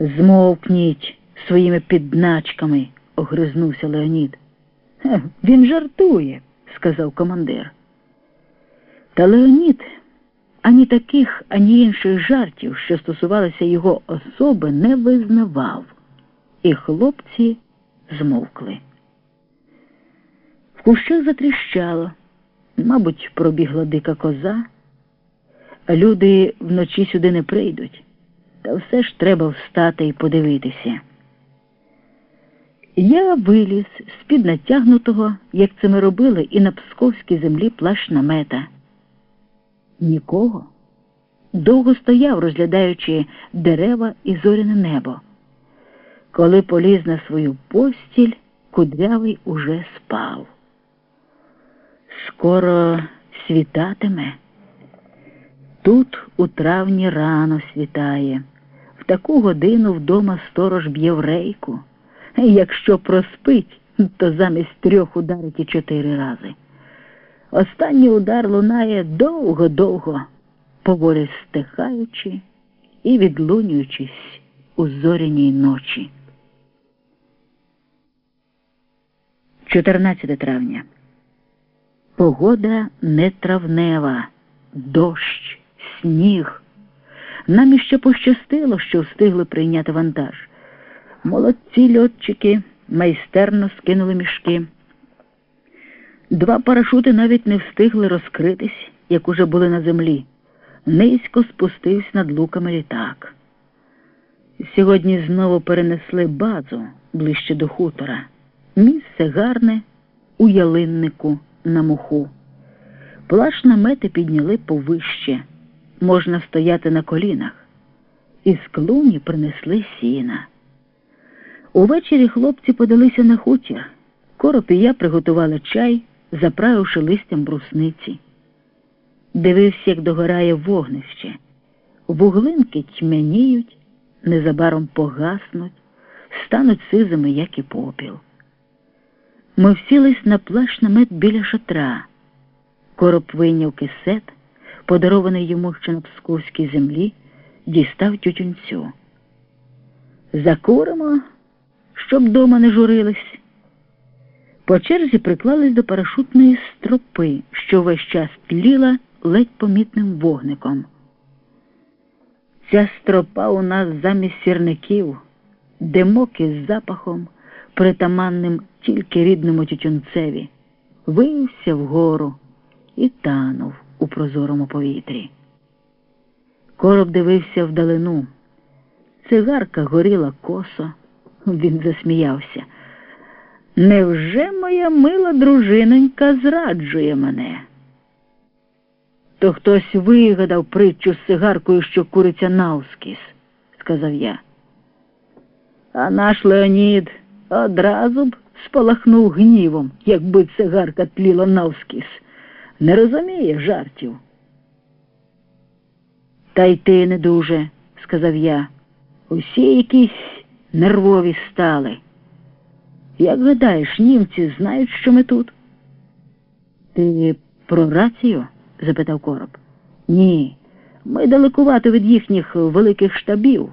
Змовкніть своїми підначками, огризнувся Леонід. Він жартує, сказав командир. Та Леонід ані таких, ані інших жартів, що стосувалися його особи, не визнавав, і хлопці змовкли. В кущах затріщало, мабуть, пробігла дика коза. Люди вночі сюди не прийдуть, та все ж треба встати і подивитися. Я виліз з-під натягнутого, як це ми робили, і на псковській землі плащ намета. Нікого. Довго стояв, розглядаючи дерева і зоряне небо. Коли поліз на свою постіль, кудрявий уже спав. Скоро світатиме. Тут у травні рано світає. Таку годину вдома сторож б'є в рейку. Якщо проспить, то замість трьох ударить і чотири рази. Останній удар лунає довго-довго, поволі стихаючи і відлунюючись у зоряній ночі. 14 травня. Погода не травнева, дощ, сніг. Нам іще пощастило, що встигли прийняти вантаж. Молодці льотчики майстерно скинули мішки. Два парашути навіть не встигли розкритись, як уже були на землі. Низько спустився над луками літак. Сьогодні знову перенесли базу ближче до хутора. Місце гарне у ялиннику на муху. Плаш намети підняли повище. Можна стояти на колінах. Із клуні принесли сіна. Увечері хлопці подалися на хутір. Короб і я приготували чай, заправивши листям брусниці. Дивився, як догорає вогнище. Вуглинки тьмяніють, незабаром погаснуть, стануть сизими, як і попіл. Ми всілись на плащ намет біля шатра. Короб вийняв кисет, подарований йому ще на псковській землі, дістав тютюнцю. Закуримо, щоб дома не журились. По черзі приклались до парашутної стропи, що весь час тліла ледь помітним вогником. Ця стропа у нас замість сірників, димок із запахом, притаманним тільки рідному тютюнцеві, вився вгору і танув у прозорому повітрі. Короб дивився вдалину. Цигарка горіла косо. Він засміявся. Невже моя мила дружинонька зраджує мене? То хтось вигадав притчу з цигаркою, що куриться навскіз, сказав я. А наш Леонід одразу б спалахнув гнівом, якби цигарка тліла навскіз. Не розуміє жартів. Та й ти не дуже, сказав я. Усі якісь нервові стали. Як гадаєш, німці знають, що ми тут? Ти про рацію? запитав короб. Ні. Ми далекувато від їхніх великих штабів,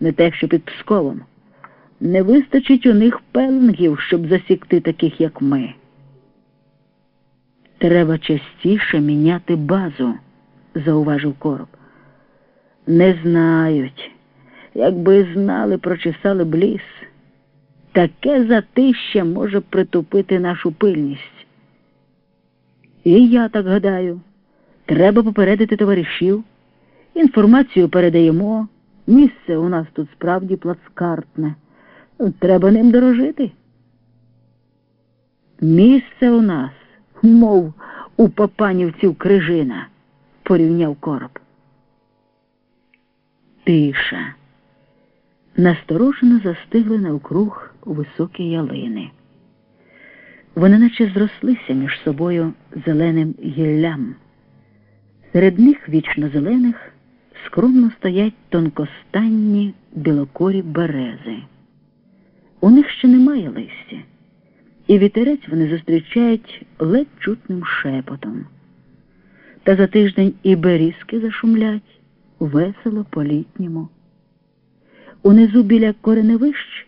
не те, що під Псковом. Не вистачить у них пеленгів, щоб засікти таких, як ми. Треба частіше міняти базу, зауважив короб. Не знають. Якби знали, прочесали б ліс. Таке затище може притупити нашу пильність. І я так гадаю. Треба попередити товаришів. Інформацію передаємо. Місце у нас тут справді плацкартне. Треба ним дорожити. Місце у нас, мов у Папанівців крижина, порівняв короб. Тиша. Насторожено застигли навкруг високі ялини. Вони наче зрослися між собою зеленим гіллям. Серед них вічно зелених скромно стоять тонкостанні білокорі берези. У них ще немає листя, і вітерець вони зустрічають ледь чутним шепотом. Та за тиждень і берізки зашумлять весело по літньому. Унизу біля кореневищ